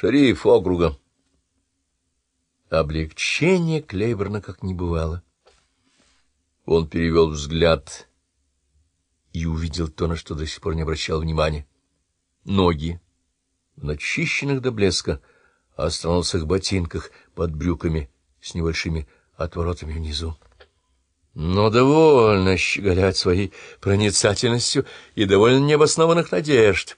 шериф округа. Облегчение Клейберна как не бывало. Он перевел взгляд и увидел то, на что до сих пор не обращал внимания. Ноги, начищенных до блеска, а остроносых ботинках под брюками с небольшими отворотами внизу. Но довольно щеголять своей проницательностью и довольно необоснованных надежд.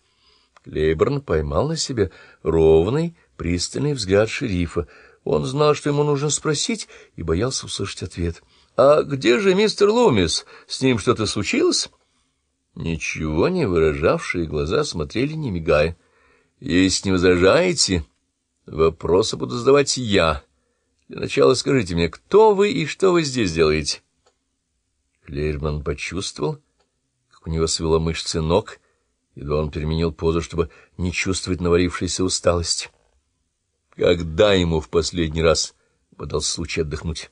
Клейборн поймал на себе ровный, пристальный взгляд шерифа. Он знал, что ему нужно спросить, и боялся услышать ответ. — А где же мистер Лумис? С ним что-то случилось? Ничего не выражавшие глаза смотрели, не мигая. — Если не возражаете, вопросы буду задавать я. Для начала скажите мне, кто вы и что вы здесь делаете? Клейрман почувствовал, как у него свело мышцы ног, едва он переменил позу, чтобы не чувствовать наварившейся усталости. Когда ему в последний раз подался случай отдохнуть?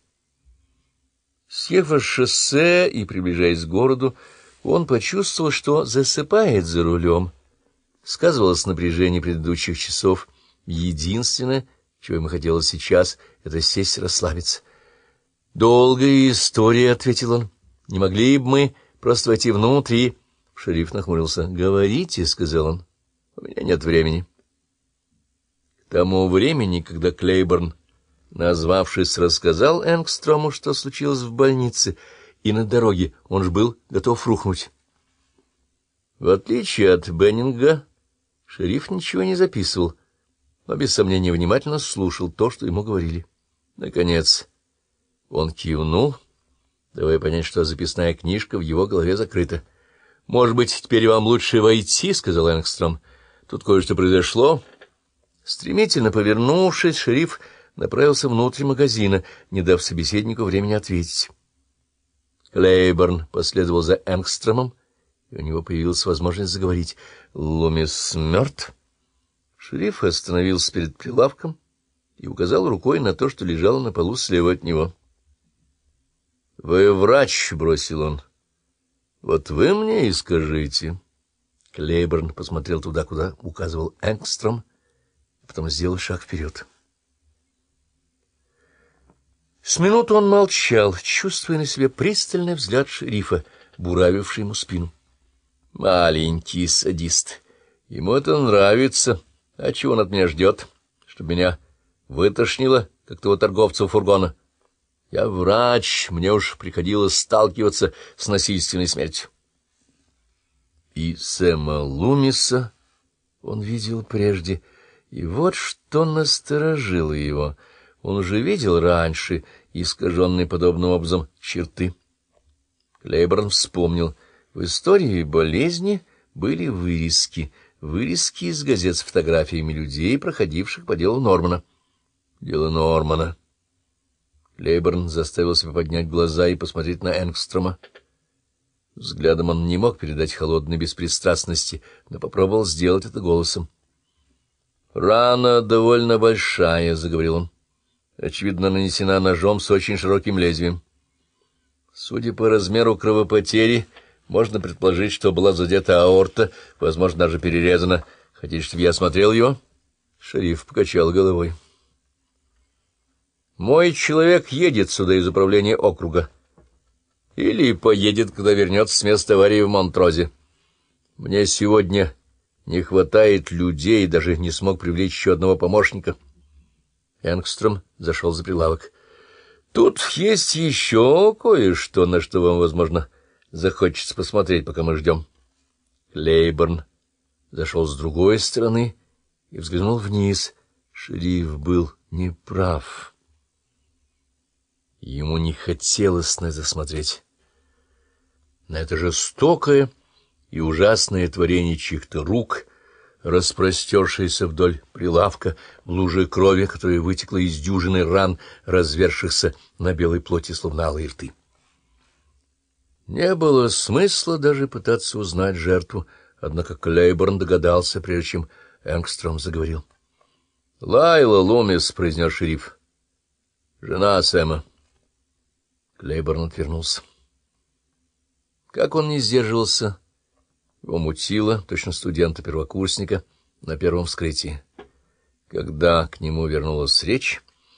Съехав с шоссе и приближаясь к городу, он почувствовал, что засыпает за рулем. Сказывалось напряжение предыдущих часов. Единственное, чего ему хотелось сейчас, — это сесть и расслабиться. — Долгая история, — ответил он. — Не могли бы мы просто войти внутрь и... Шериф нахмурился. — Говорите, — сказал он. — У меня нет времени. К тому времени, когда Клейборн, назвавшись, рассказал Энгстрому, что случилось в больнице, и на дороге он же был готов рухнуть. В отличие от Беннинга, шериф ничего не записывал, но без сомнения внимательно слушал то, что ему говорили. Наконец, он кивнул, давая понять, что записная книжка в его голове закрыта. — Может быть, теперь вам лучше войти, — сказал Энгстром. — Тут кое-что произошло. Стремительно повернувшись, шериф направился внутрь магазина, не дав собеседнику времени ответить. Клейборн последовал за Энгстромом, и у него появилась возможность заговорить. — Лумис мертв? Шериф остановился перед прилавком и указал рукой на то, что лежало на полу слева от него. — Вы врач, — бросил он. — Вот вы мне и скажите. Клейборн посмотрел туда, куда указывал Энгстром, потом сделал шаг вперед. С минуту он молчал, чувствуя на себе пристальный взгляд шерифа, буравивший ему спину. Маленький садист. Ему это нравится. А чего он от меня ждет? Чтобы меня вытошнило, как того торговца у фургона. Я врач, мне уж приходилось сталкиваться с насильственной смертью. И Сэма Лумиса он видел прежде, и вот что насторожило его. Он уже видел раньше искаженные подобным образом черты. Клейборн вспомнил, в истории болезни были вырезки, вырезки из газет с фотографиями людей, проходивших по делу Нормана. Дело Нормана. Клейборн заставил себя поднять глаза и посмотреть на Энгстрома. Взглядом он не мог передать холодной беспристрастности, но попробовал сделать это голосом. — Рана довольно большая, — заговорил он. — Очевидно, нанесена ножом с очень широким лезвием. Судя по размеру кровопотери, можно предположить, что была задета аорта, возможно, даже перерезана. Хотите, чтобы я осмотрел ее? Шериф покачал головой. Мой человек едет сюда из управления округа. Или поедет, когда вернется с места аварии в Монтрозе. Мне сегодня не хватает людей, даже не смог привлечь еще одного помощника. Энгстром зашел за прилавок. Тут есть еще кое-что, на что вам, возможно, захочется посмотреть, пока мы ждем. Лейборн зашел с другой стороны и взглянул вниз. Шериф был неправ. Ему не хотелось на это смотреть. На это жестокое и ужасное творение чьих-то рук, распростершееся вдоль прилавка в луже крови, которая вытекла из дюжины ран, развершихся на белой плоти, словно алые рты. Не было смысла даже пытаться узнать жертву, однако Клейборн догадался, прежде чем Энгстром заговорил. — Лайла Лумис, — произнес шериф. — Жена Сэма. Клейборн отвернулся. Как он не сдерживался, его мутило, точно студента-первокурсника, на первом вскрытии. Когда к нему вернулась речь,